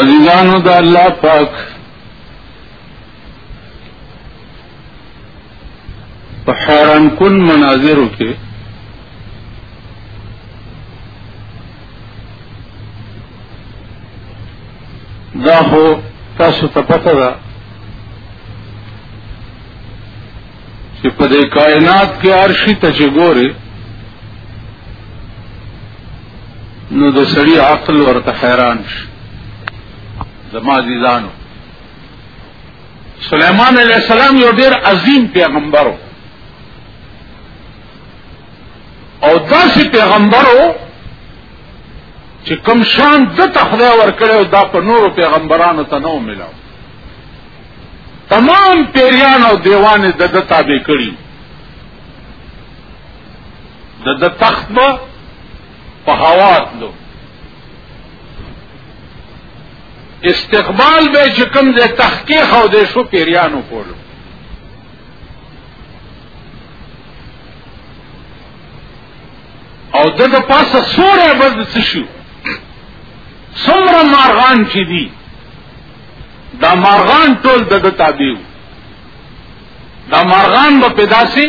عزیزانو دا اللہ پاک په حیران کن مناظرو کې دا هو تاسو ته پته ده چې په دې کائنات کې ارشي ته چې ګوري نو د سړي عقل ورته حیران شي زما عزیزانو سليمان عليه السلام یو ډیر عظیم پیغمبرو او داسې پیغمبرو چې کم شان د تخدا ور کړو دا په نورو پیغمبرانو ته نو ملاو تمام پیریان او دیوان د د تابع کړي د د تخت به په هوات لو استقبال به چې کوم د تحقیق او د شو پیریانو کولو او دغه پاسه سوره بد څه شو څومره مارغان چې دي دا مارغان ټول د تابعو دا مارغان به پیداسي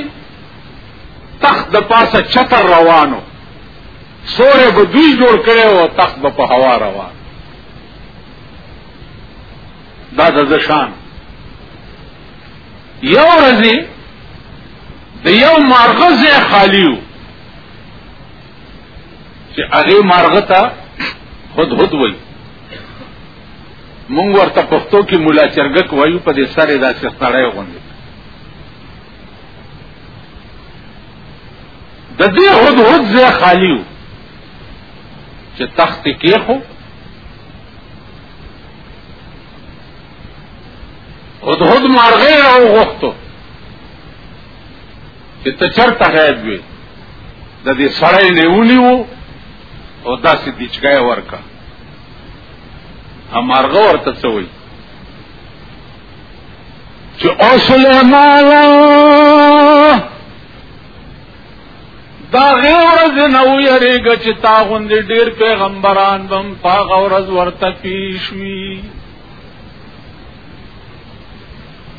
تخت د پاسه چتر روانو سوره به دوی جوړ کړي او تخت به په هوا روان دا د ځشان یو ورځي د یو مارغزه خالیو چې هغه مارغه ته هد هد وای مونږ ورته پښتو کې مولا چرګک وایو په دې سره دا څه ستړی غوندي د دې هد هد زه خالیو چې تخت کې خو هد هد مارغه او غوښتو چې ته چرته غایب وې د دې سړی نیولی وو او داسې دیچګای ورکا امرغه ورته څه وایي چې او سليمان دا غیر زنو یریګ چې تا غوندې ډیر پیغمبران بم پاغ اورز ورته پیښوي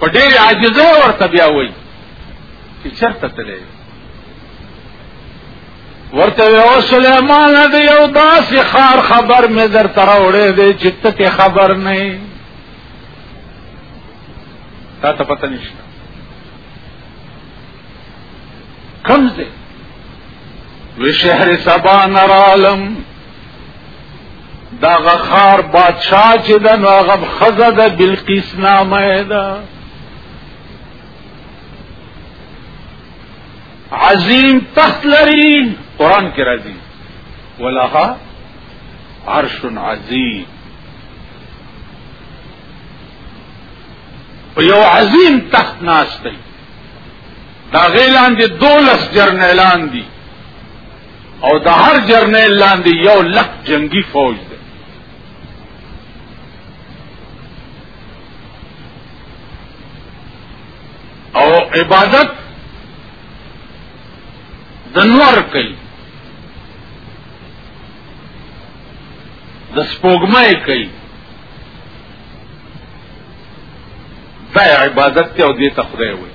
په ډېر عاجزه ورته بیا وای چې چرته تلې ورته یو سليمان دې یو داس خار خبر مې در تر وړې دې چې ته خبر نه تا ته پته نشته کم دې وشهر سبا نرالم دا غخار بادشاہ چې د نو غب خزه د بلقیس نامه ده عظیم تخت لري قران کې راځي ولها عرش عظیم په یو عظیم تخت ناست دی دا غیلان دي دولس جرنیلان دي او د هر جرنیل لاندې یو لک جنگي فوج دی او عبادت د نور کوي د سپوږمۍ کوي دا عبادت ته او دې ته خدای وي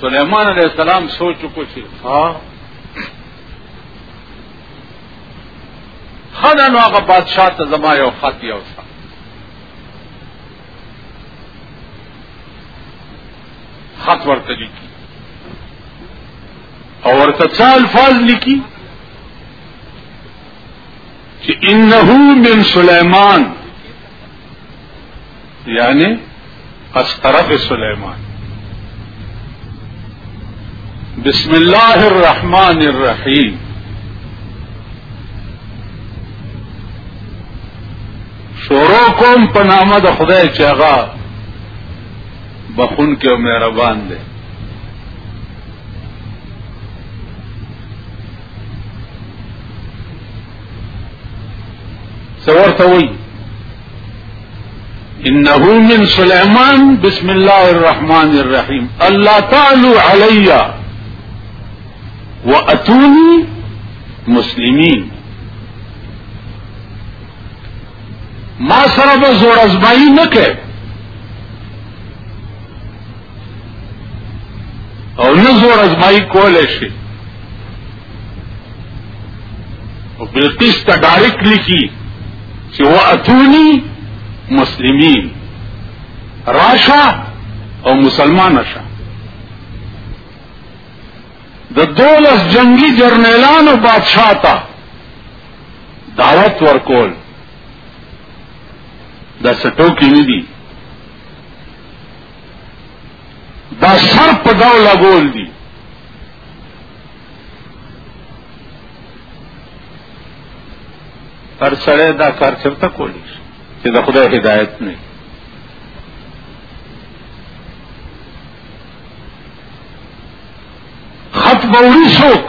سلیمان علیہ السلام سوچ چکو شي ها خدای نو هغه بادشاہ ته زما یو خط یو څه خط ورته لیکي او ورته څه الفاظ لیکي چې انه من سليمان یعنی اسقرب سلیمان بسم الله الرحمن الرحیم شروع کوم په نامه د خدای چې هغه بخون کې او مهربان دی سور سوئی انه من سلیمان بسم الله الرحمن الرحیم الله تعالی علیا واتونی مسلمین ما سره به زور ازمایي نه کوي او نه زور ازمایي کولای شي او بلقیس ته ډایرک لیکي چې واتونی مسلمین راشه او مسلمان شه د دولس جنگي جرنیلانو بادشاہ ته دعوت ورکول دا سټو کې نه دي دا سر په داو لګول دي هر سره دا کار چرته کولی چې د خدای هدایت نه خط بوری شوک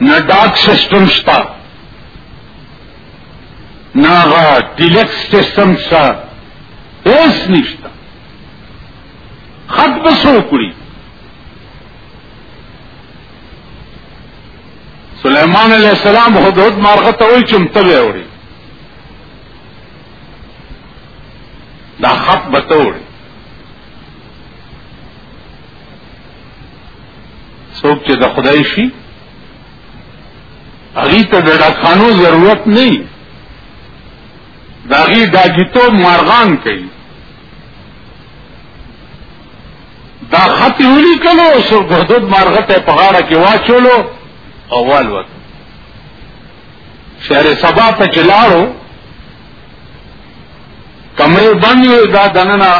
نه ډاک سیستم شته ناغا ډیلکس سیستم شته هیڅ نشته خط به څو کړي سليمان عليه السلام هدهد مارغه ته وای چم تل وړي دا خط به ته وړي څوک چې د خدای شي هغه ته د ډاکخانو ضرورت نه دا غي داجیتو مارغان کوي دا خط ویلی کلو سو غدود مارغه ته پغاړه کې واچولو اول وخت شهر سبا ته چلاړو کمرې باندې دا دننه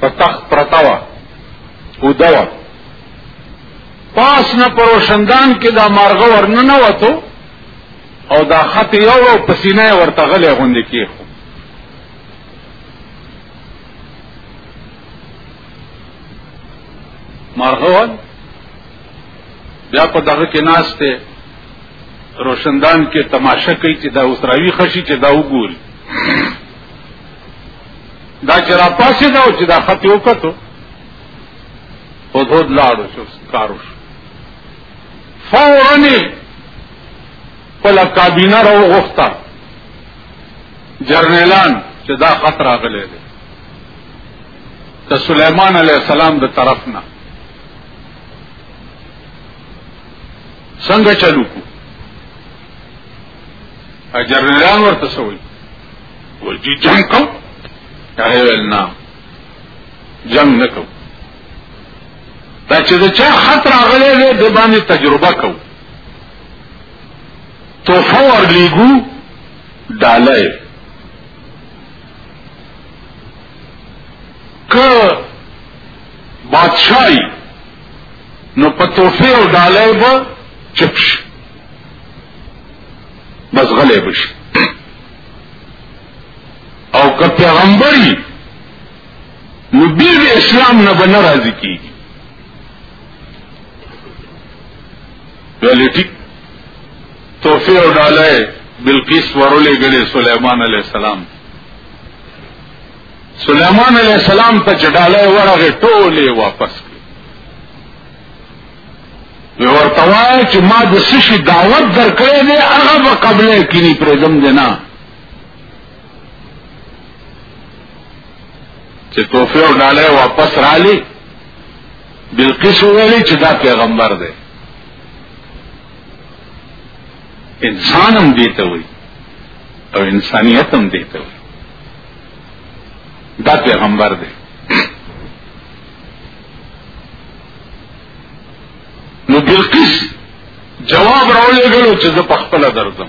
پتخ پرتاوا او دوا پاس نه پروشندان کې دا مارغه ورننه وته او دا خط یو او پسینه ورته غلې غوندې کې خو مارغه ول بیا په دغه کې ناشته روشندان کې تماشه کوي چې دا اوسراوي خشي چې دا وګوري دا چې را پاسې دا او چې دا خط یو کتو او دود لاړو شو کارو شو فورنی پلا کابینه رو غفتا جرنیلان چې دا خطر آغلے دے تا سلیمان علیہ السلام دا طرفنا سنگ چلو کو جرنیلان ورته سوئی وجی جنگ کو اے ویلنا جنگ نه کوو دا چې د چا خط راغلی دی د باندې تجربه کوو توفه ورلیږو ډالۍ که بادشاہي نو په توفه او ډالۍ به چپ شي بس غلې بشي او که پیغمبري نو بیا د اسلام نه به نه راضي کېږي ټیک تحفه او ډالۍ بلقیس ورولې غلې سليمان عليه السلام سليمان عليه السلام ته چې ډالۍ ورغې ټولې واپس کړې یو ورته وایي چې ما د سشي دعوت درکړې ده هغه به قبلې کړي پرې دم دینا چې توفه او ډاله واپس رالی بلقیس ویلی چې دا پیغمبر دی انسان هم دیته وي او انسانیت هم دیته وي دا پیغمبر دی نو بلقیس جواب راولې غلو چې زه په خپل درځم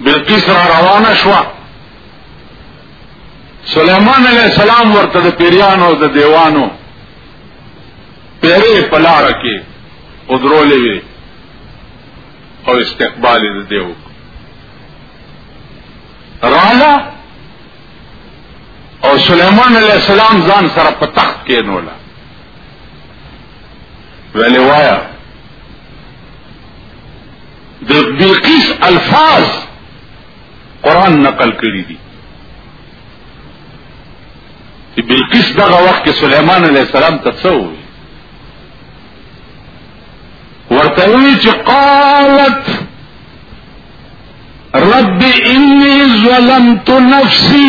بلقیس را روانه شو سليمان عليه السلام ورته د پیرانو د دیوانو پیرې پلار کې ودرولې وي او استقبال دې دیو رالا او سليمان عليه السلام ځان سره په تخت کې نولا ویلې وایا د بلقیس الفاظ قران نقل کړی دي چې بلقیس دغه وخت کې سليمان عليه السلام ته څو ورته وی چې قالت رب انی ظلمت نفسی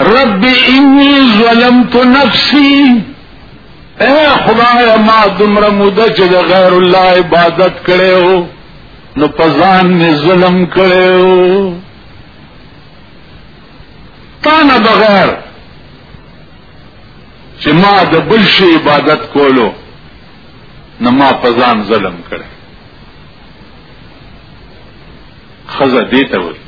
رب انی ظلمت نفسی اے خدای ما دمر مودا چې د غیر الله عبادت کړو نو پزان می ظلم کړو تا نه بغیر چې ما د بل شی عبادت کولو نو ما پزان ظلم کړو خزه دیته وي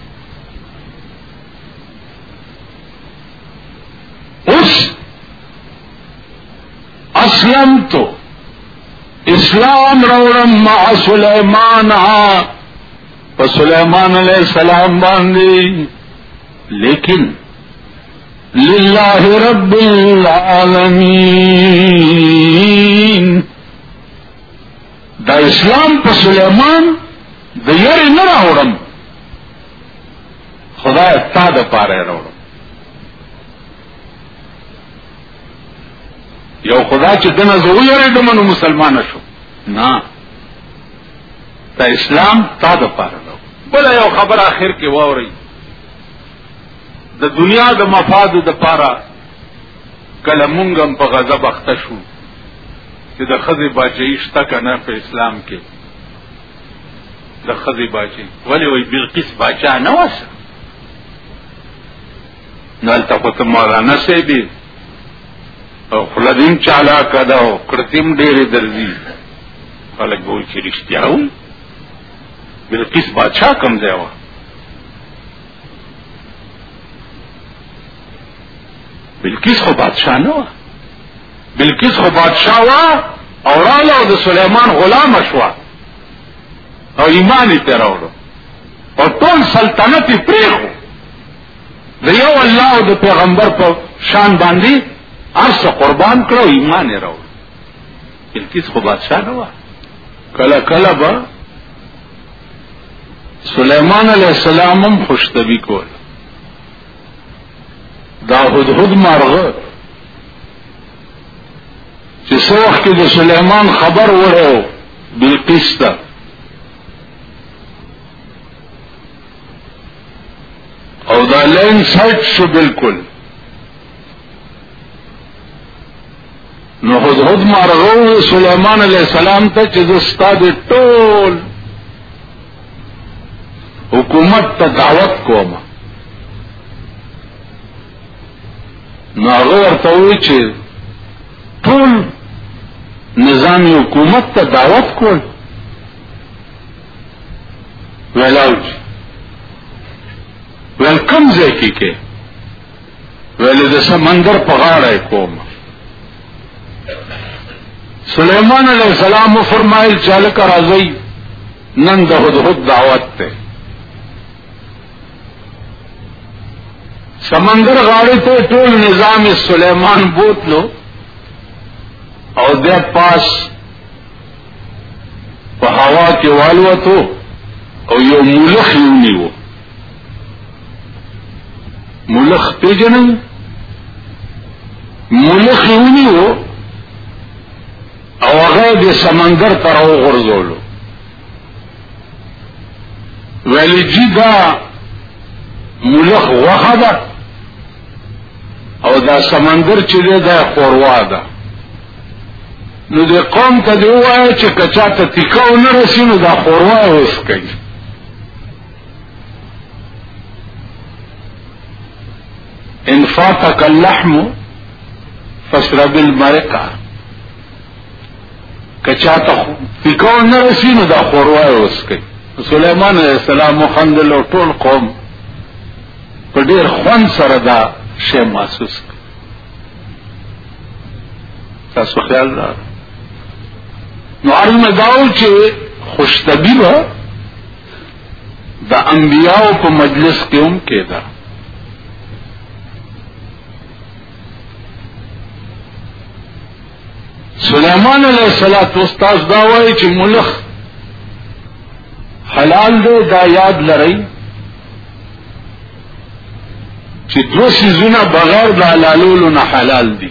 اس اسلم تو اسلام روڑم ما سلیمان پا سلیمان علیہ السلام باندی لیکن للہ رب العالمین دا اسلام پا سلیمان دا یری نراؤڑم خدای ستا د پاره راوړو یو خدا چې دنه زو یې دمنو مسلمان شو نه دا اسلام تا د پاره نو بل یو خبر اخر کې ووري د دنیا د مفاد د پاره کله مونږم په غضب اخته شو چې د خزې باچې شته کنه په اسلام کې د خزي باچی ولی وی بلقیس باچا نه وسه نو التفت مولانا سیبی او خلدین چالا کدا او کرتیم ډیر درځي خلک به چې رښتیا و بلقیس باچا کم ځای و بلقیس خو بادشاہ نه و بلقیس خو بادشاہ و او رااله او د سليمان غلام شو او ایمان یې راوړو او ټول سلطنت یې پریخو د یو الله او د پیغمبر په شان باندې ارس قربان کړو ایمان یې راوړو بلقیس خو بادشاہ نه و کله کله به سليمان عليه السلام هم خوشتبي کول دا هدهد مارغه چې څو وخت کې د سليمان خبر وړو بلقیس ته او دا لین سایت شو بالکل نو هدهد مرغو سليمان عليه السلام ته چې زستا د ټول حکومت ته دعوت کوم نو هغه ورته وی چې ټول نظام حکومت ته دعوت کول ویلاو ویلکم ځای کې کې ویل د سمندر په غاړه کوم سليمان عليه السلام فرمایل چې الک راځي نن د هدهد دعوت ته سمندر غاړې ته ټول نظام سليمان بوتلو او د پاس په هوا کې والوتو او یو ملخ یونیو ملخ پیجنن ملخ ونیو او هغه د سمندر پر او غرزولو ویلی جی دا ملخ وخه ده او دا سمندر چې ده دا خوروا ده نو د قوم ته دی وایي چې کچا ته تیکاو نه رسینو دا خوروا اوس کوي ان فاتك اللحم فاشرب المرقه کچاته فکر نه رسینو دا خوروای اوس کې سليمان عليه السلام خندل او ټول قوم په ډیر خوان سره دا شی محسوس تاسو خیال را نو ارمه داو چې خوشتبی و د انبیاو په مجلس کې هم کېده سليمان عليه الصلاه استاد دا وایي چې ملخ حلال دی دا یاد لرئ چې دوه سيزونه بغیر د حلالولو نه حلال دي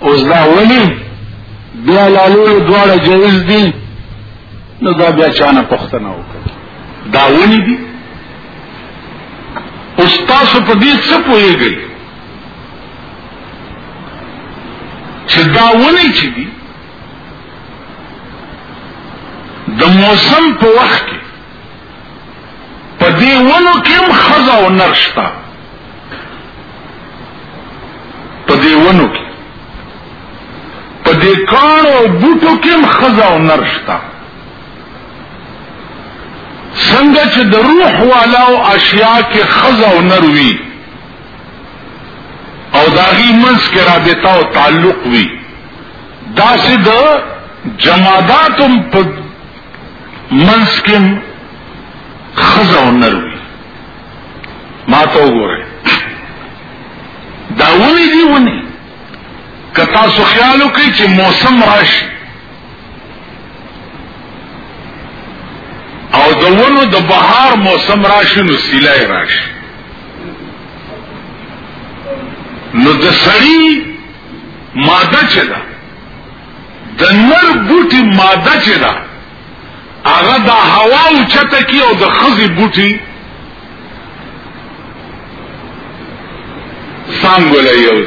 اوس دا ولي بیا لالو دواړه جایز دي نو دا بیا چانه پښتنه وکړه دا ونی دي اوس تاسو په دې څه پوهیږئ چې دا ونی چې دي د موسم په وخت کې په دې ونو کې هم خزا او نرشتا په دې ونو کې په دې کانو او بوټو کې هم خزا او نر شته څنګه چې د روح والا او اشیاء کې خزا او نر وي او داغي منځ کې رابطه او تعلق وي دا سي د جماداتم په منځ کې خزا او نر وي ما ته وګوره دا ونی دی ونی که تاسو خیال وکړئ چې موسم راشي او د ونو د بهار موسم راشي نو سیلای راشي نو د سړی ماده چې ده د نر بوټي ماده چې ده هغه دا هوا او چته کی او د خزی بوټي څنګه لایو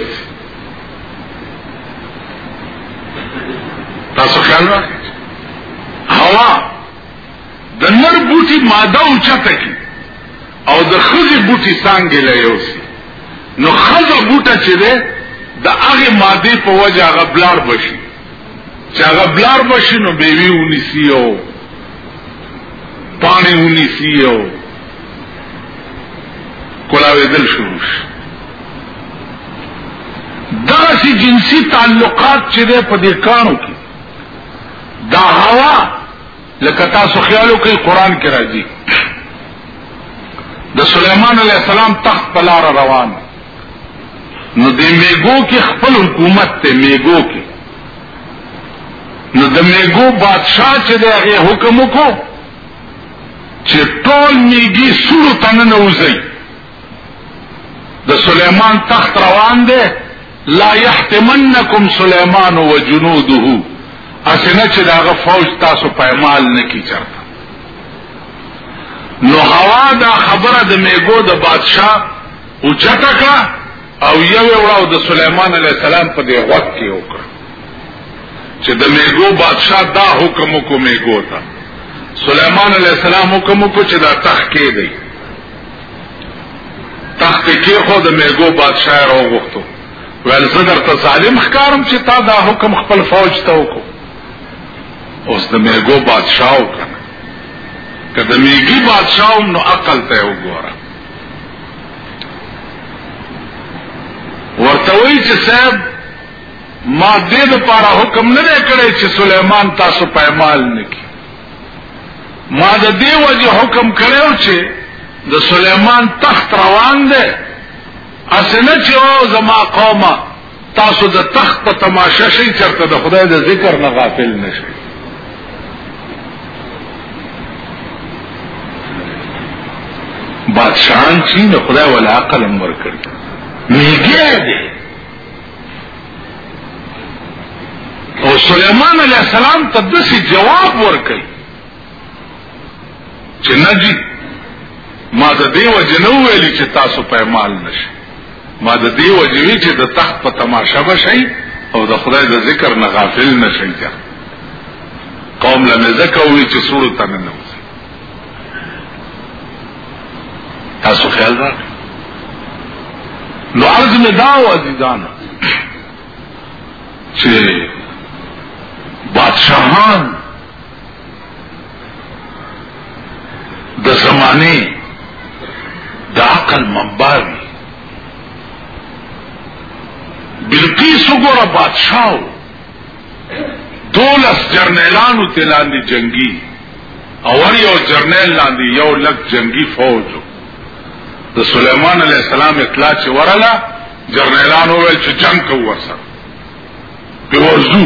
تاسو خیال را هوا د نر بوټي ماده او چته کی او د خزی بوټي څنګه لایو نو خزه بوټه چې ده د هغه ماده په وجه غبلار بشي چې هغه بلار بشینو بیوی ونیسی او پانی ونیسی او کلاوی دل شروع شي دغسی جنسی تعلقات چې ده په دې کانو کې دا هوا لکه تاسو خیالو کې قران کې راځي د سليمان عليه السلام تخت په لار روان نو د میګو کې خپل حکومت ته میګو کې نو د میګو بادشاہ چې د هغه حکم وکړو چې ټول میګي سورو تنه نه وځي د سليمان تخت روان دی لا يحتمنكم سليمان وجنوده اسنه چې داغه فوج تاسو پېمال نه کی چرته نو هوا دا خبره د میګو د بادشاہ او چټکا او یو وړاو د سليمان عليه السلام په دی وخت کې وکړ چې د میګو بادشاہ دا حکم کو میګو تا سليمان عليه السلام حکم کو چې دا تخ کې دی تخت کې خو د میګو بادشاہ راو غوښتو ول زدر ته ظالم ښکارم چې تا دا حکم خپل فوج ته وکړو اوس د میګو بادشاہ وکړه کله میګي بادشاہ نو عقل ته وګوره ورته وی چې صاحب ما دې لپاره حکم نه کړی چې سليمان تاسو پېمال نکي ما د دې وجه حکم کړو چې د سليمان تخت روان دی اسنه چې زما قومه تاسو د تخت په تماشه شئ چرته د خدای د ذکر نه غافل نشئ بادشاہان چی نه خدای ولا عقل هم ورکړي میګیا دی او سليمان عليه السلام ته دسی جواب ورکړي چې نه جی ما د دیو جنو ویلی چې تاسو په مال نشي ما د دیو جوی چې د تخت په تماشا بشي او د خدای د ذکر نه غافل نشي ځه قوم لمه زکوي چې سورو تنه نه وځي تاسو خیال را نو عرض می داو عزیزان چې بادشاہان د زمانه د عقل منباوي بلقیس وګوره بادشاہو دولس جرنیلانو ته لاندې جنگي او یو جرنیل لاندې یو لک جنگي فوج د سليمان عليه السلام اطلاع چې ورله جرنیلانو ویل چې جنگ کوو ورسره په ورزو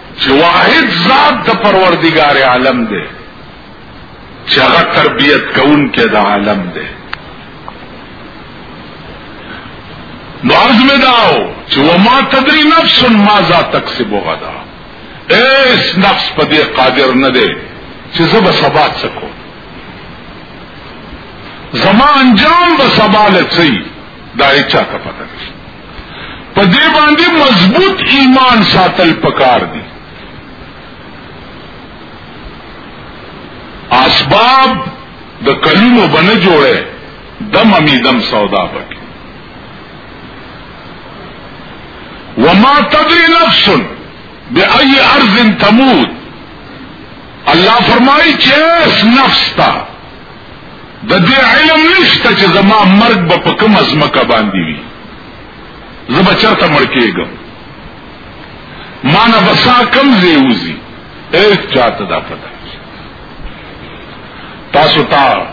چې واحد ذات د پروردگار عالم دی چې هغه تربیت کون کې د عالم دی نو عرض می داو چې وما تدری نفس ما ذا تکسب غدا ایس نفس په دې قادر نه دی چې زه به سبا څه کوم زما انجام به سبا لڅي دا یې چا ته پته نشته په دې باندې مضبوط ایمان ساتل پکار دي اسباب د کلونو بنه جوړه دم امی دم سودا پکې وما تدري نفس بأي ارض تموت الله فرمایي چې نفس تا د دې علم نشته چې زما مرګ به په کوم ازمکه باندې وي زه به چرته مړ کېږم ما نه به سا کم ځای وځي هېڅ چاته دا پته تاسو ته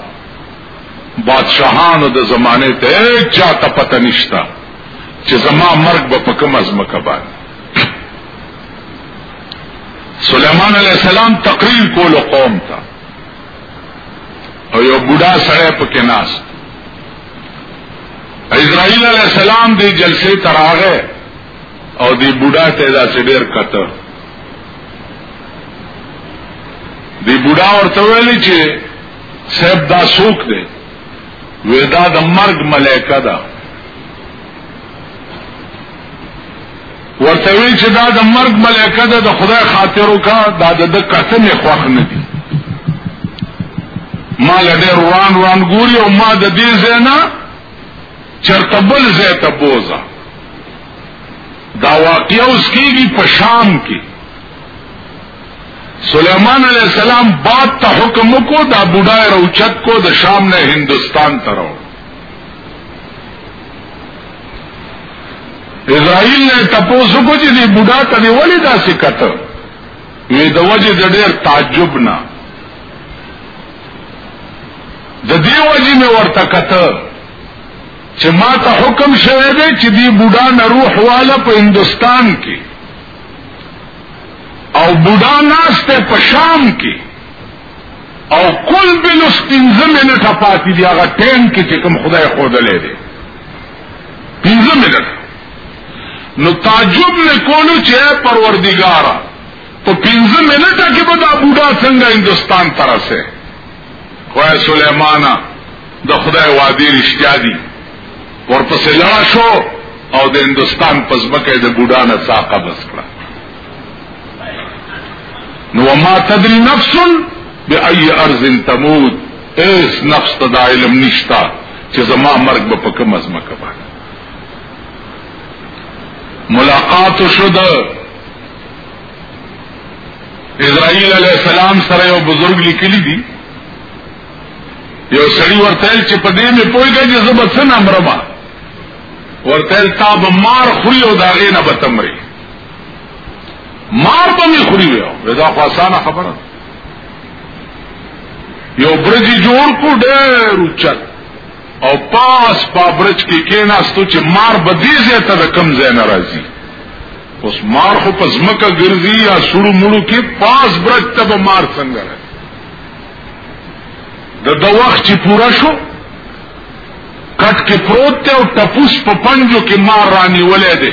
بادشاهانو د زمانه ته هېڅ چاته پته نشته چې زما مرګ به په کوم ازمکه باندې سلیمان علیہ السلام تقریر کولو قوم ته او یو بوډا سره پکې ناس اسرائیل علیہ السلام دی جلسه تراغه او دی بوډا ته دا سډیر کته دی بوډا ورته ویل چې صاحب دا سوک دی ودا د مرګ ملائکه ده ورته وی چې دا د مرګ ملائکه ده د خدای خاطر وکا دا د قسم خوښ نه دي ما لډه روان روان ګوري او ما د دې زینا چرته بل زه ته بوزا دا واقعیا اوس کیږي په شام کې سلیمان علیہ السلام باد ته حکم کو دا بډای روچت کو د شام نه هندستان ته راو اسرائیل نه تاسو کو چې دی بوډا ته دی ولې دا سکت وی د وجه د ډېر تعجب نه د دې وجه مې ورته کته چې ما ته حکم شوه دی چې دی بوډا نه روح والا په هندستان کې او بوډا ناشته په شام کې او کل بلس پنځه منټه پاتې دی هغه ټایم کې چې کوم خدای ښودلی دی پنځه منټه نو تعجب مې کولو چې پروردګاره په پنځه منټه کې به دا بوډا څنګه هندوستان ته رسې خوای سلیمانا د خدای وعده رښتیا دي ورپسې لاړ شو او د هندوستان په ځمکه د بوډا نه ساقه بس کړه نو ما تدری نفس بی ای ارض تموت ایس نفس تا دا علم نشتا چې زما مرګ به په کوم ازمه کبا ملاقات شد اسرائیل علیہ السلام سره یو بزرگ لیکلی دی یو سړی ورته چې په دې مې پوهیږي چې زه به څه نمرما ورته تا به مار خوري او داغې نه به تمري مار به می خوري وي دا خو اسانه خبره یو برج جوړ کو ډېر اوچت او پاس په برج کې کېناستو چې مار به دې زیاته د کم ځای ناراضي اوس مار خو په ځمکه ګرځي یا سړو مړو کې پاس برج ته به مار څنګه راځي د د وخت چې پورا شو کټ کې پروت ته او ټپوس په پنجو کې مار رانی ولې دی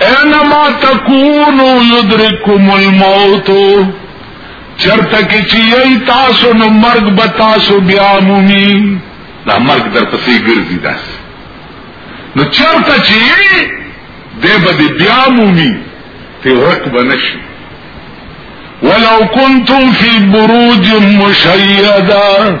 اینما تکونو یدرکم الموت چرته کې چې یی تاسو نو مرګ به تاسو بیا مومي دا مرګ در پسې ګرځي داس نو چرته چې دې به بیا مومي ته ورک بنشي ولو كنتم في بروج مشيده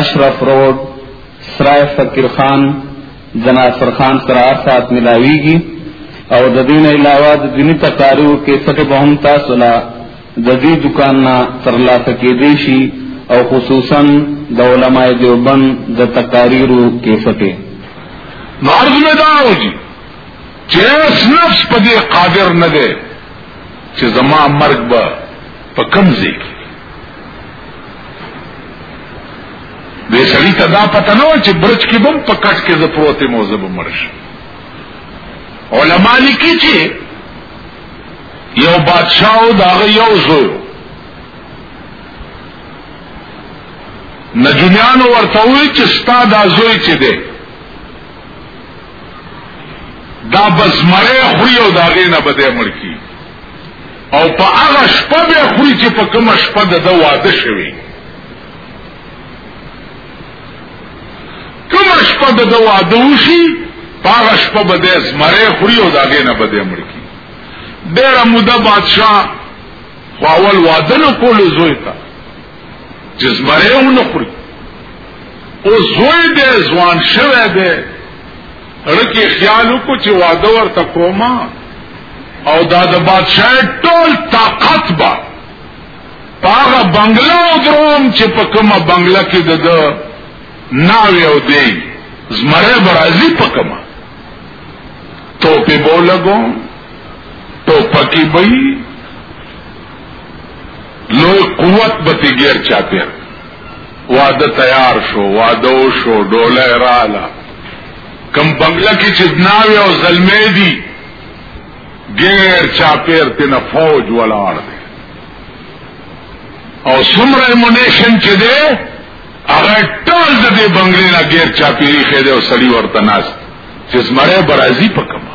اشرف روډ سرای فقیر خان جناصر خان سره هر ساعت ملاویږي او د دین علاوه د دینی تقاریو کې څه به هم تاسو لا د دې دکان نه ترلاسه کېدې شي او خصوصا د علماء دیوبند د تقاریرو کې فتې مرز نه داوږي چې نفس په دې قادر نه دی چې زما مرګ به په کوم ځای کې به سړی ته دا پته نه و چې برج کې بم په کټ کې زه پروت یم او زه به مړ شم علما لیکي چې یو بادشاہ او داغه یو زوی نجونیانو ورته وی چې ستا دا زوی چې دی دا بس مړې خوري او دا غینه به دې مړ کی او په هغه شپه به خوري چې په کومه شپه د واده شوی کومه شپه د واده وشي په هغه شپه به دې زمره خوري او دا غینه به دې مړ کی ډېر موده بادشاہ خو اول واده نو کول زوی ته چې زمره ونه خوري او زوی دې ځوان شوه دې رکی خیال کو چې واده ورته کوما او دا د بادشاہ ټول طاقت با پاغه بنگلا او دروم چې په کومه بنگلا کې د ناوي او دی زمره برازي په کومه ټوپې بولګو ټوپکی بئی لوی قوت به تی ګیر چاپیر واده تیار شو واده او شو ډوله رااله کم بنگله کې چې ناوی او زلمی دی ګیر چاپیر تینا فوج ولاړ دی او سمره امونیشن چې دی هغه ټول د دې بنگلې نه ګیر چاپیری خېده او سړی ورته ناست چې زمره برازي پکما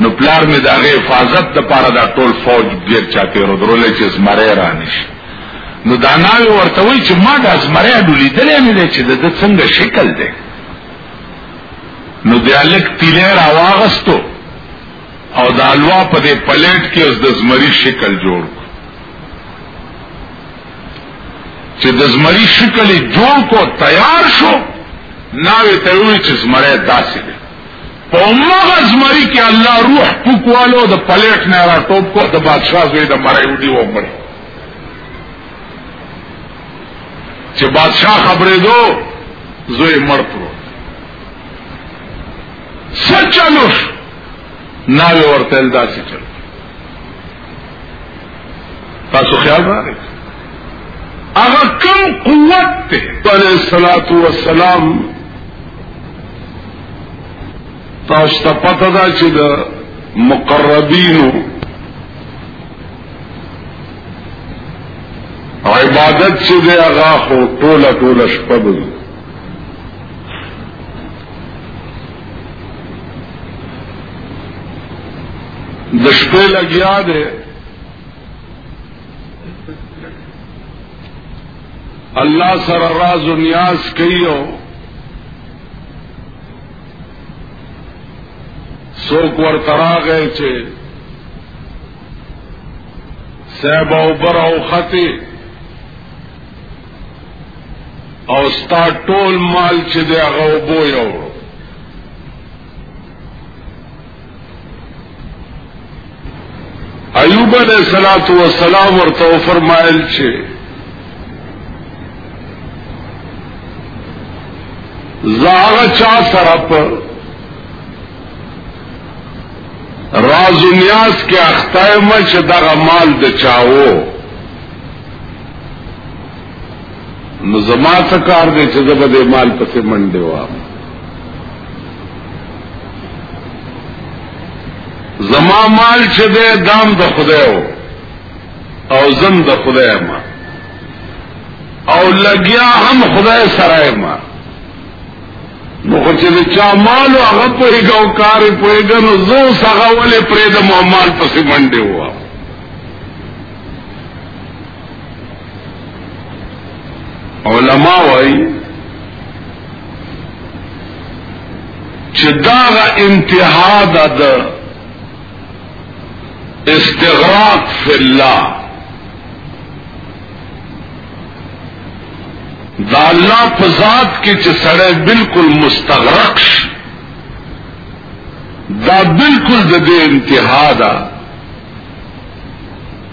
نو پلار مې د هغې حفاظت دپاره دا ټول فوج ګیر چاپېر ودرولی چې زمری رانشي نو دا ناوې ورته وایي چې ما دا زمری ډو لیدلی نه دی چې د ده څنګه شکل دی نو د هلک تیلی راواغستو او د الوا په دې پلیټ کې اوس د زمری شکل جوړ کو چې د زمری شکل جوړ کو تیار شو ناوې ته وایي چې زمری داسې دی په همغه زمری کې الله روح پوکوالو د پلیټ نه را ټوپ کو د بادشاہ زوی د مړی وډي و مړ چې بادشاہ خبرې دو زوی مړ پرو سچلو ناوی ورته دا سچلو تاسو خیال راغی هغه کم قوت ته علیہ الصلوۃ والسلام تاسو ته پته ده چې د مقربینو عبادت چې دی هغه خو ټوله ټوله شپه به د شپې لګیا دی الله سره راز و نیاز کئیو سوک ور تراغ ہے چھے سیب او بر او خطی او ستا ټول مال چې دی هغه وبو یو ایوب علیہ الصلات والسلام ورته فرمایل چې زاغه چا سره په راز نیاز کې اخته ما چې دغه مال د چاوو نو زما څه کار دی چې زبر د مال پسې منډه وام زما مال چې ده دام د خدای او زم د خدای ما او لګیا هم خدای سره ما نو خو چې چا مال او هغه په یو کار په یو نو زو سغه ولې پرې د مال پسې منډه ووا علماء وایي چې داغه انتها ده د استغراق فی الله دا الله په ذات کې چې سړی بالکل مستغرق شي دا بالکل د دې انتها ده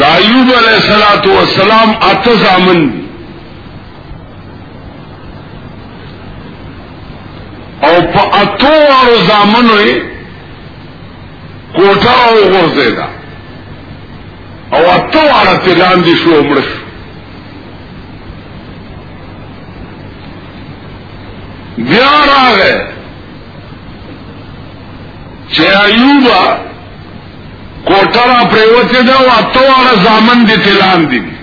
دا ایوب علیہ الصلوۃ والسلام اته زامن دي او په اتو ورو زامنو یې کوټه او غرزه ده او اتو ورو تلان دي شو عمر شو بیا راغه چې ایوب کوټه را پریوتې ده او اته واړه زامن دې ته لاندې دي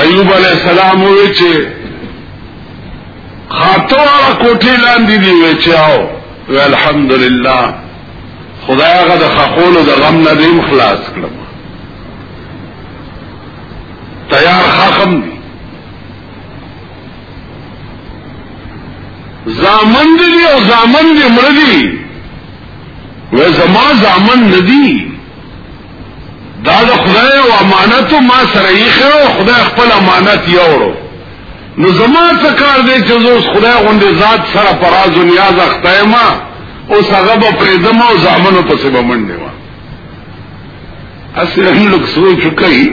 ایوب علیه السلام ووی چې خاته واړه کوټې لاندې دي وی چې او الحمدلله خدای هغه د خخولو د غم نه دیم خلاص کړم تیار خخم دي زامن دی او زامن دی مردی و زما زامن ندی دا د خدای او امانت ما سره یې خو خدای خپل امانت یوړو نو زما څه کار دی چې زه خدای غوندې ذات سره پراز او نیاز اخته ما او هغه به پرېدم او زامنو پسې بمنډه ما اسره هم لوک سوچ کوي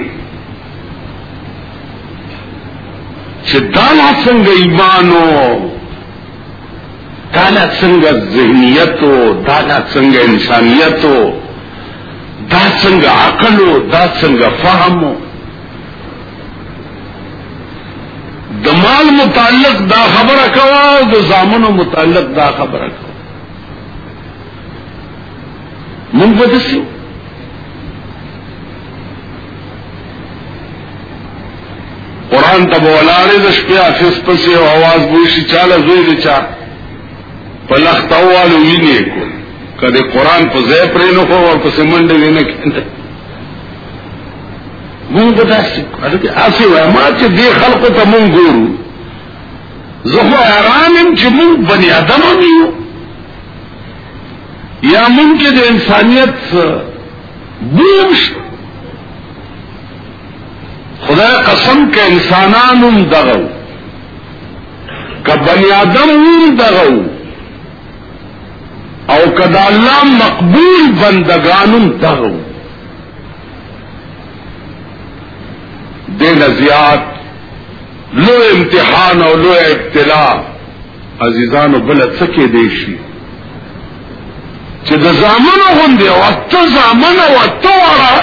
چې دا لا څنګه ایمانو دا لا څنګه ذهنیتو دا لا څنګه انسانیتو دا څنګه عقلو دا څنګه فهمو د مال متعلق دا خبره کوا او د زامنو متعلق دا خبره کوا مونږ ودسي قران ته ولاړې د شپې اخیس پسې او आवाज بوشي چاله زوی دي چا په لختوالو ویني کو کله قران په ځای پرې نه خو او پسې منډه وینه کینده مونږ به تاسو هغه اسی وای ما چې دې خلقو ته مونږ ګورو زه خو حیرانم چې مونږ بنی آدم یو یا مونږ کې د انسانیت بومش خدای قسم کې انسانانم دغو که بنی آدم هم دغو او که د الله مقبول بندگانم دغو دین زیاد لو امتحان او لو ابتلاء عزیزانو بل څه کې دی شي چې د زامنو غوندې او ته زامن او ته وړه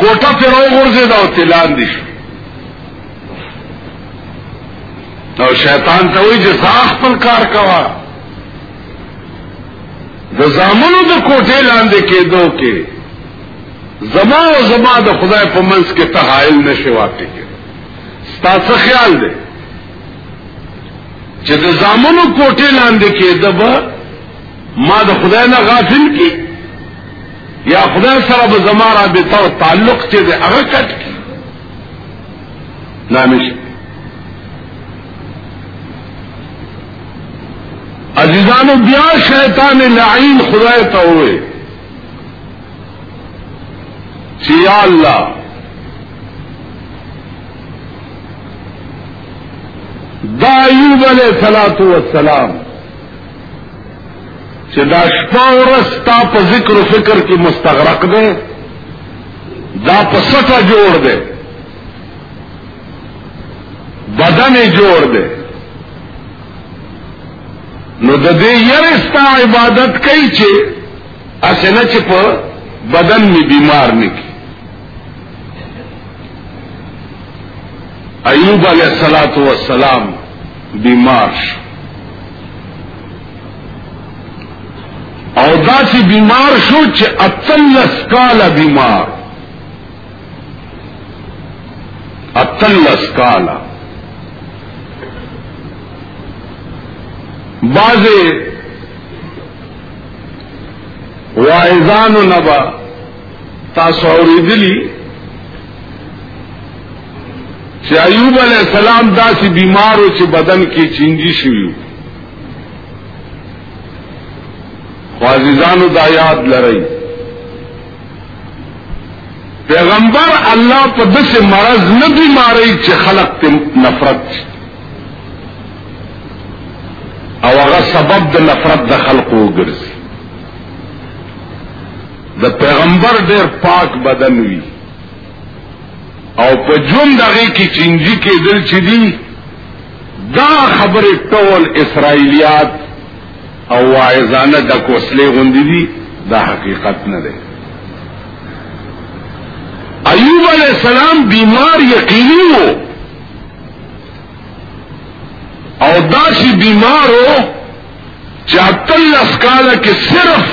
کوټه پر وګرځي دا او تلان دي شو او شیطان ته وایي چې ځاخ پر کار کوا د زامنو د کوټه لاندې کېدو کې زما او زما د خدای په منځ کې تحایل نشي واقع کې ستا څه خیال دی چې د زامنو کوټه لاندې کېده به ما د خدای نه غافل کی یا خدای سره به زما رابطه او تعلق چې د هغه کټ کی نه نشي عزیزانو بیا شیطان لعین خدای ته وې چې یا الله دا ایوب علیہ الصلات والسلام چې دا شپه ورځ تا په ذکر او فکر کې مستغرق دی دا په سټه جوړ دی بدن جوړ دی نو د دې یرستا عبادت کوي چې اسنه چې په بدن می بیمار نکی ایوب علیہ الصلات والسلام بیمار شو او داسې بیمار شو چې اتلس کال بیمار اتلس کال بعضې واعظانو نبا تاسو اوریدلی چې ایوب علی السلام داسې بیمارو چې بدن کې چینجی شوی خو عزیزانو دا یاد لرئ پیغمبر الله په دسه مرض نه بیماری چې خلق ته نفرت او هغه سبب د نفرت د خلقو ګرځي د پیغمبر ډیر پاک بدن وی او په جون دغه کې چنجي کې دل چې دي دا خبره ټول اسرایلیات او واعظانه د کوسلې غوندې دي دا حقیقت نه دی ایوب علیہ السلام بیمار یقینی وو او داسی بیمار ہو چاہتل اسکال کے صرف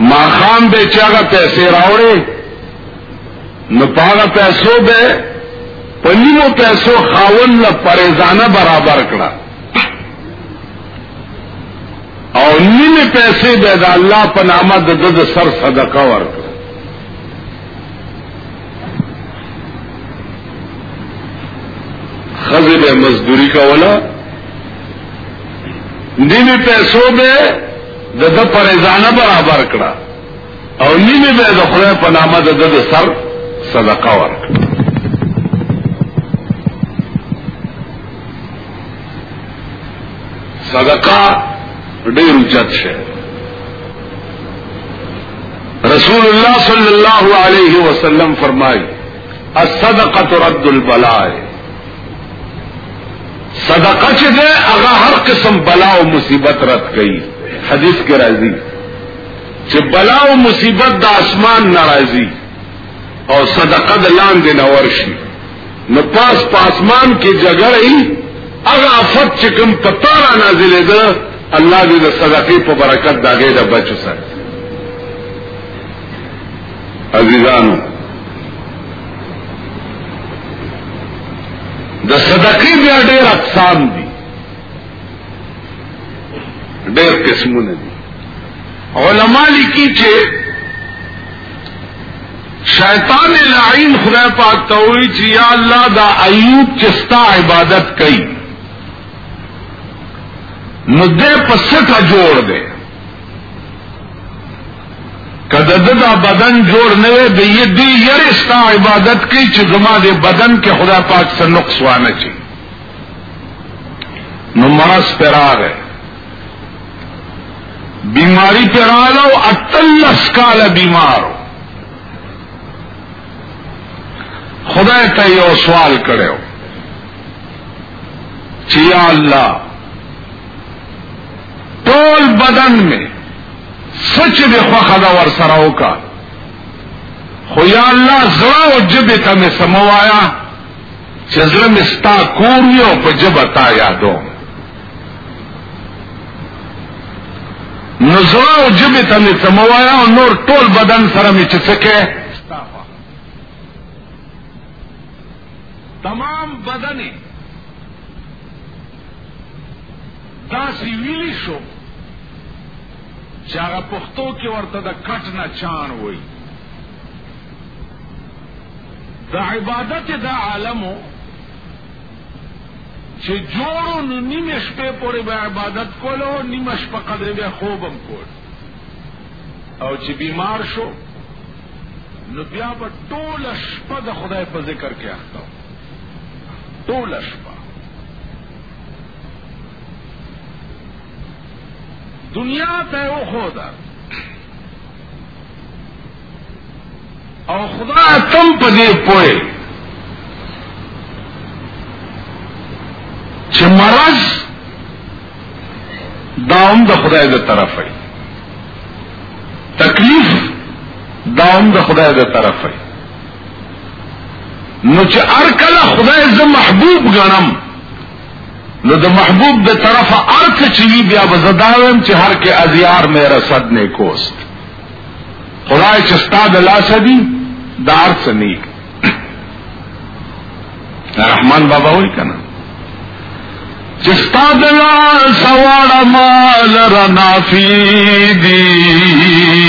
ما خام به چاغه پیسې راوړې نو پاغه پیسو به پنیمو پیسو خاون له پریزانه برابر کړه او نیمه پیسې به د الله په نامه د د سر صدقه ورکړه خزه به مزدوری کوله نیمه پیسو به د د پرېزانه برابر کړه او نیمه به د خدای په نامه د د سر صدقه ورکړه صدقه ډېر اوچت شه رسول الله صلی الله علیه وسلم فرمایي الصدقه رد البلاء صدقه چې ده هغه هر قسم بلا او مصیبت رد کوي حدیث کې راځي چې بلا او مصیبت د اسمان ناراضي او صدقه د لاندې نه ورشي نو پاس په اسمان کې جګړې هغه افت چې کوم پتا را نازلې ده الله دې د صدقې په برکت دا غې ده بچو سره عزیزانو د صدقې بیا ډېر اقسام دي ډېر قسمونه دي علما لیکي چې شیطان لعین خدای پاک ته وی چې یا الله دا ایوب چې ستا عبادت کوي نو دې په سټه جوړ دی کده د دا بدن جوړ نه وي د دې یری ستا عبادت کوي چې زما د بدن کې خدا پاک سره نقص وانه چی نو مرض پراغه بیماری پراله او اتلس کال بیمارو خدای ته یو سوال کړو چې یا الله ټول بدن می سچ به خوخه دا ور سره وکا خو یا الله زړه او جبه ته می سموایا چې زړه می ستا کور یو په جبه تا یادو نزړه او جبه ته می سموایا او نور ټول بدن سره می چې سکه تمام بدنه داسې ویلی شو چې هغه پښتو کې ورته د کټ نه چان وای د عبادت د عالمو چې جوړو نو نیمه شپې پورې به عبادت کولو نیمه شپه قدر به خوبم کول او چې بیمار شو نو بیا به ټول شپه د خدای په ذکر کې اخته ټوله شپه دنیا ته وخوده او خدا تم په دې پوي چې مرض داوم د خدای د طرفه تکلیف داوم د خدای د طرفه نو چې ار کله خدای ز محبوب غنم نو د محبوب د طرف ارث چې وی بیا بزداوم چې هر کې ازیار مې رسد نه کوست خدای چې استاد الله سدي د ارث نیک رحمان بابا وای کنه چې استاد الله سوال مال رنافی دی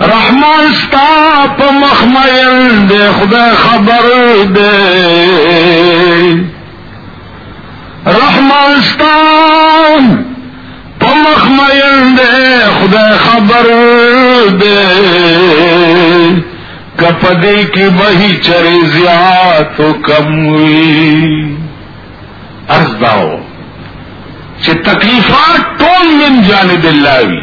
رحمان ستا په مخ مېل دې خدای خبر دې رحمان ستا په مخ مېل دې خدای خبر دې کپدې کې بهي چرې زیات کم وي ازداو چې تکلیفات ټول من جانب الله وي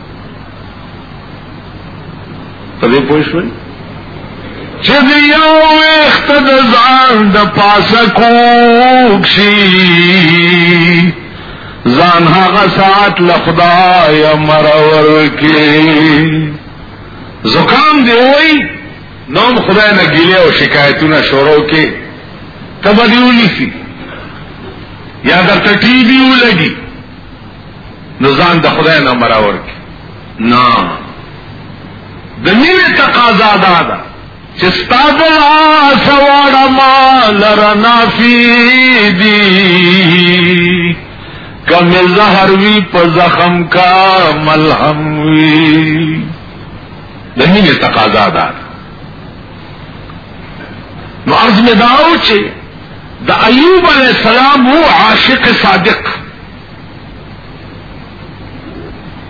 په دې پوه شوئ چې د یو وخت د ځان د پاسه کوک شي ځان هغه ساعت له خدای مرور کې زکام دی وای نوم خدای نه ګیله او شکایتونه شروع کې تبدیلی سی یا درته ټي بي ولګي نو ځان د خدای نه مراور کی نه د مینې تقاضا دا ده چې ستاد لا سواړه مال رنا فی دی کم زهر وی په زخم کا ملهم وی د مینې تقاضا ده نو عرض می داو چې د ایوب علی السلام وو عاشق صادق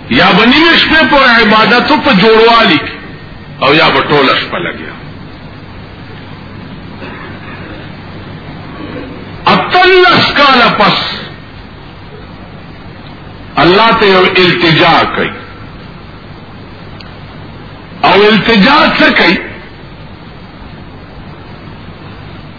یا بنی شپه پر عبادت په جوړوالي او یا په ټوله شپه لګیا اتلس کال پس الله ته یو التجا کوي او التجا څه کوي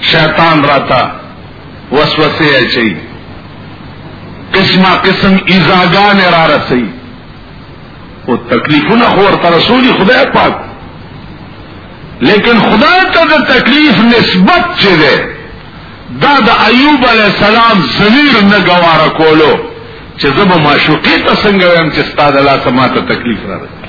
شیطان راتا وسوسه اچي قسمه قسم ایزاګان را رسي او تکلیفونه خو ورته رسول خدای پاک لیکن خدای ته د تکلیف نسبت چي ده دا د ایوب علی السلام ضمیر نه گواره کولو چې زما معشوقې ته څنګه ویم چې ستاده لا سماته تکلیف را رسي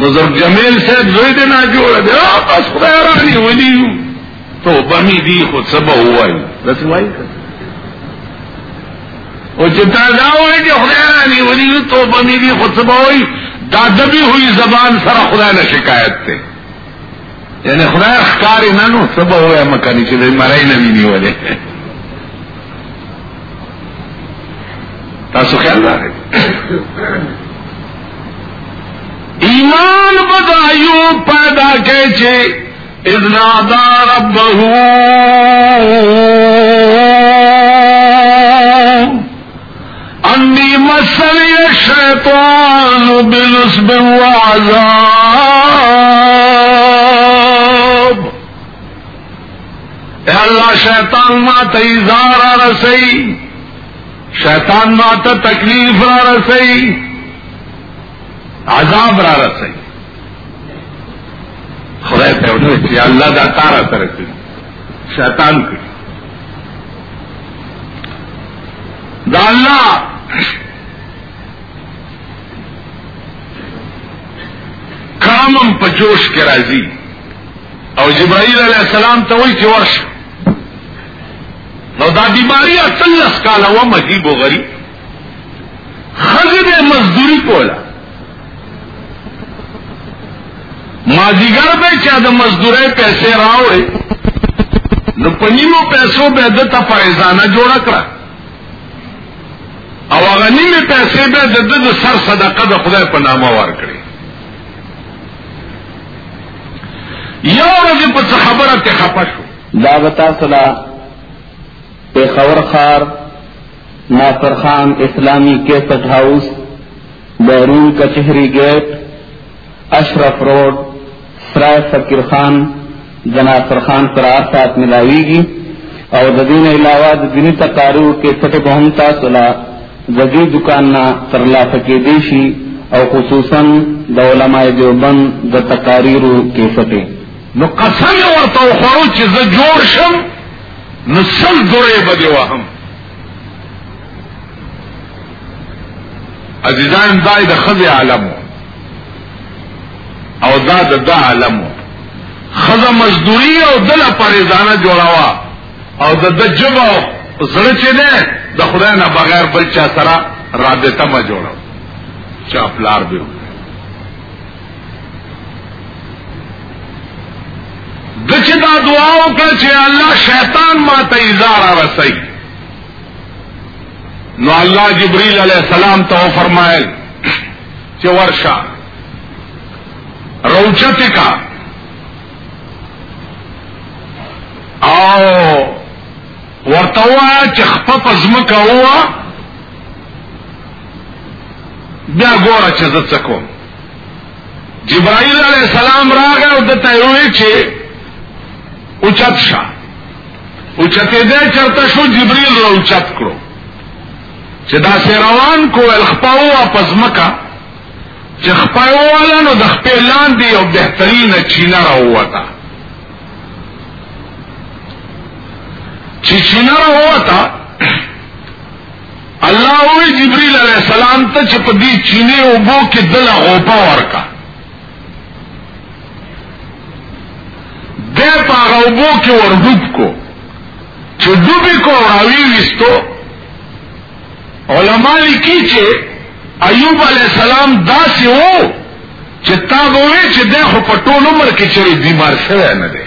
بزرگ جمیل صاحب زوی دې نه جوړ دی او بس خدای رانی ولیو توبه می دی خو سبا وای بس وای او چې تا دا وای چې خدای رانی ولیو توبه می دی خو سبا وای دا دبی ہوئی زبان سره خدای نه شکایت ته یعنی خدای ښکاری نه نو سبا وای مکنی چې دې مړای نه ویني ولې تاسو خیال لرئ ایمان بدایو پیدا کې چې اذنا دا ربه انی مسنی الشیطان بنصب وعذاب اے اللہ شیطان ما تیزار رسی شیطان ما تا تکلیف را رسی عذاب را رسی خدای ته ونه چې الله دا تارا سره کوي شیطان کړی دا الله کامم په جوش کې راځي او جبرائیل علیہ السلام ته وایي چې ورشه نو دا بیماری اتلس کاله و مجیب و غریب خزه به مزدوری کوله مازیګر به چا د مزدورۍ پیسې راوړې نو په نیمو پیسو به د ته پایزانه جوړه کړه او هغه نیمه پیسې به د د سر صدقه د خدای په نامه ورکړي یو ورځ په خبره ته خپه شو دا وتا صلاح په خور خار ناصر خان اسلامی کیسټ هاوس بیرون کچهری گیټ اشرف روډ سرای فقیر خان د ناصر خان پر اساس ملاویږي او د دین علاوه د دینی تقارو کې څټه به هم تاسو لا د دې دکان نه تر لاسه کېدی شي او خصوصا د علماء دیوبند د تقاریرو کې څټه نو قسم ورته خورو چې زه جوړ شم نو سل درې به دی وهم عزیزان دا د خزه عالم او دا د دا عالم خزه مزدوری او دل پریزانه جوړاوا او د د جبا زړه چې نه د خدای نه بغیر بل چا سره رابطه ما جوړاو چا پلار به دچې دا دعا وکړه چې الله شیطان ما ته ایزا را رسي نو الله جبريل عليه السلام ته فرمایل چې ورشا روچت کا او ورته وا چې خپل پزمکه هوا بیا ګوره چې زه څه کوم جبرائیل علیہ السلام راغ او دتا یوې چې اوچت شا اوچتې دې چرته شو جبرئیل را اوچت کړو چې دا سیروان کو الخپاو واپس مکه چې خپاو ولنو د خپل لاندې یو بهترین چینه را وتا چې چینه را وتا الله وی جبريل عليه السلام ته چې په دې چینه او بو کې دل غوپا ورکا دې پاغه او بو کې ورډوب کو چې ډوبې کو راوي وستو علما لیکي چې ایوب علی السلام داسې وو چې تا وې چې دغه په ټول عمر کې چیرې بیمار شوی نه دی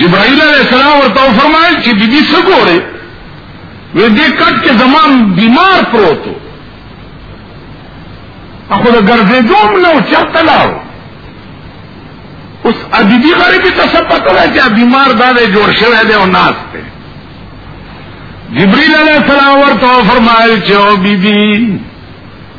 جبرائیل علیہ السلام ورته فرمایل چې بی بی څه ګوره وې دې کټ کې زمان بیمار پروت و اخو د ګرځېدو هم نه و چرته لاړ اوس ادیبي غریبي ته څه پته ده چې بیمار دا دی جوړ شوی دی او ناست دی جبريل عليه السلام ورته فرمایل چې او بيبي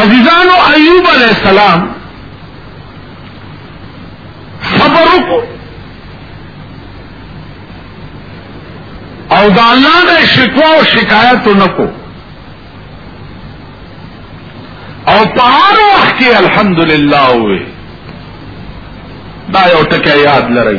عزیزانو ایوب علیہ السلام صبر وکړو او د الله نه شکوا او شکایت نکو او په هر وخت کې الحمدلله وې دا یو ټکی یاد لرئ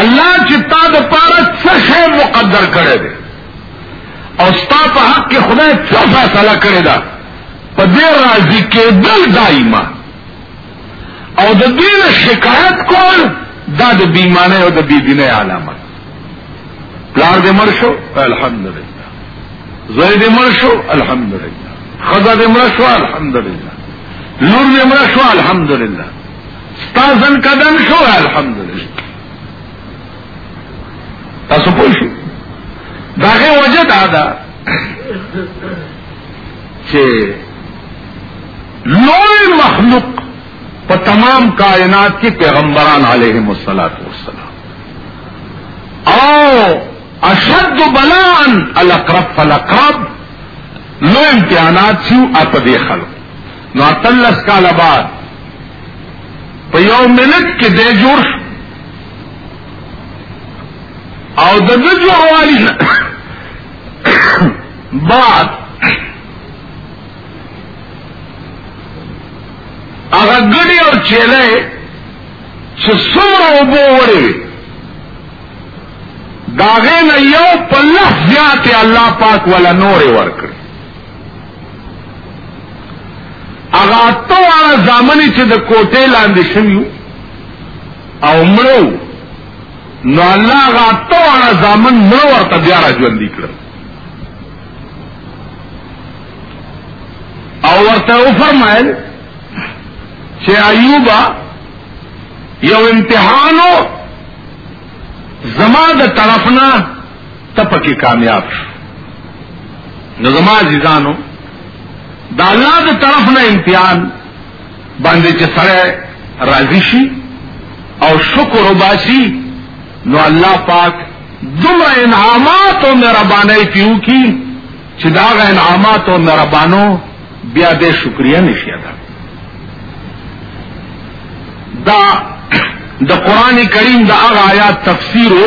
الله چې تا د پاره څه خیر مقدر کړی دی او ستا په حق کې خدای څه فیصله کړې ده په دې راضي کېدل دایمه او د دین شکایت کول دا د بیمانه او د بیدینه علامه پلار دې مر شو الحمدلله زوی دې مر شو الحمدلله خزه دې مر شو الحمدلله نور دې مر شو الحمدلله ستاسن قدم شو الحمدلله تاسو پوه شئ داغه وجه دا ده چې لوی مخلوق په تمام کائنات کې پیغمبران علیهم الصلاۃ والسلام او اشد بلاء الاقرب فالاقرب لو امتحانات شو اپ دې خلق نو اتلس کال بعد په یو منټ کې دی جوړ شو او د دې جوړوالي بعد هغه ګډي او چيله چې څومره وبو وړي داغه نه یو په لحظه زیات الله پاک ولا نور ورکړي هغه اته واړه ځامنې چې د کوټې لاندې شوي او مړو نو الله هغه اته واړه ځامن مړو ورته بیا را ژوندي کړل او ورته وفرمایل چې ایوبا یو امتحانو زما د طرفنا ته پکې کامیاب شو نو زما عزیزانو دا الله د طرف نه امتحان باندې چې سره راضي شي او شکر وباسي نو الله پاک دومره انعامات او مهرباني پیو کی چې دا غ انعامات او مهربانو بیا دې شکریا نشي ادا دا د قران کریم د هغه آیات تفسیرو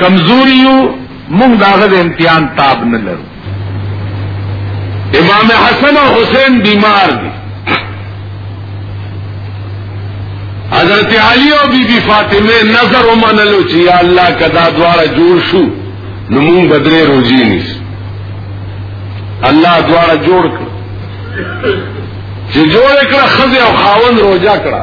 کمزوری یو موږ داغه د امتحان تاب نه لرو امام حسن او حسین بیمار دي حضرت علی او بی بی فاطمه نظر ومنلو چې یا الله کدا دواړه جوړ شو نو موږ بدرې روزي نیس الله دواړه جوړ کړ چې جوړ کړه خزه او خاون روزا کړه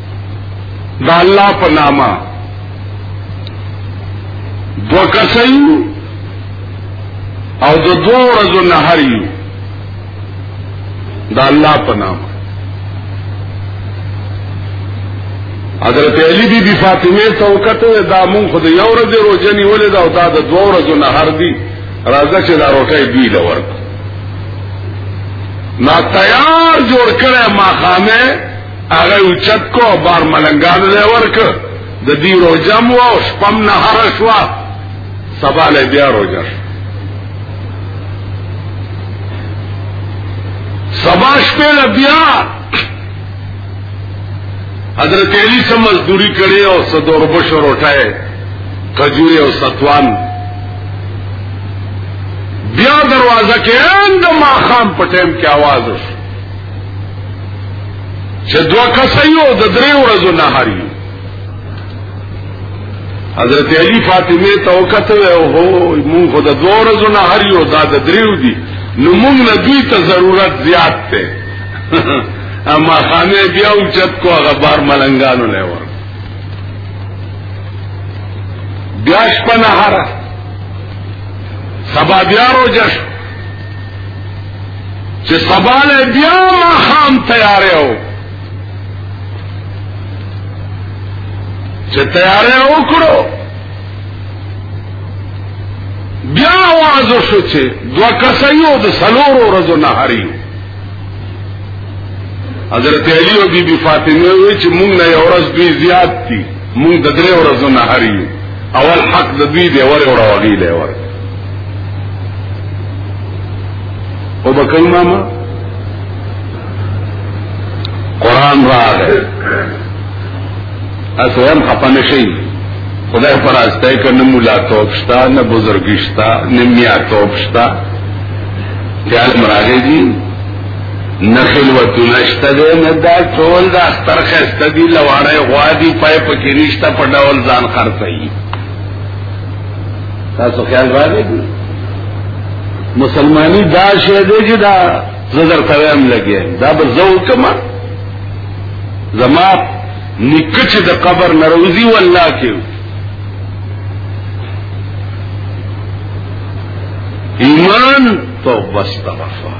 دا الله په نامه دو کسي او د دو ورځو نهر یو دا الله په نامه حضرت علی بی بی فاطمه ته وکړه دا مونږ خو د یو ورځې روزه نیولې دا او دا د دوه ورځو نهر دی راځه چې دا روټه دی لور نا تیار جوړ کړه ما خامه هغه اوچت کو بار ملنګان له ورک د دې روزم و او شپم نه هر شوا سبا له بیا روزه سبا شپه له بیا حضرت علی سم مزدوری کړي او صدور بشر اٹھائے کجوري او ستوان بیا دروازه کې اند ما خام پټیم کې आवाज وشو چې دوه کسایو د درې ورځو نه هاري حضرت علی فاطمه ته وکته او هو مونږ خو د دوه ورځو نه هاري او دا د دریو دي نو مونږ له دوی ته ضرورت زیات دی اما خانه بیا او چت کو هغه بار ملنګانو نه ور بیا شپه نه هاره سبا بیا روزه چې سباله بیا ما خام تیارې او چې تیارې وکړو بیا आवाज وشو چې دوا کسایو د سلورو ورځو نه هریو حضرت علی او بی بی فاطمه وی چې مونږ نه یو ورځ دوی زیات دي مونږ د درې ورځو نه هر یو اول حق د دوی دی ور وړه وغي دی ور او بکای ماما قران راغی اسه هم خپنه شي خدای پر استه کنه مولا توپ شتا نه بزرګشتا نه میا توپ شتا خیال مراغی جی نه خلوتونه شته دی نه دا ټول د اختر خسته دي لواړی غوا دي پای پکې نشته په ډول ځان خرڅوي تاسو خیال راغی مسلمانی دا شی دی چې دا زدر تویم لګي دا به زو کما زما نکچ د قبر نروزی والله کې ایمان توبه استغفار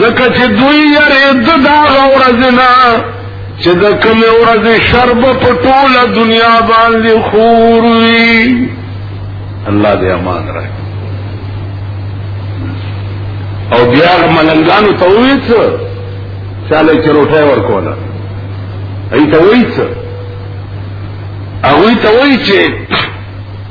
زکه چې دوی یرید دا غورزنا چې د کوم ورځ شرب په ټوله دنیا باندې خور وي الله دې امان راکړي او بیا ملنګانو ته وې څه چاله چې روټه ورکوله ای ته وې څه هغه ته وې چې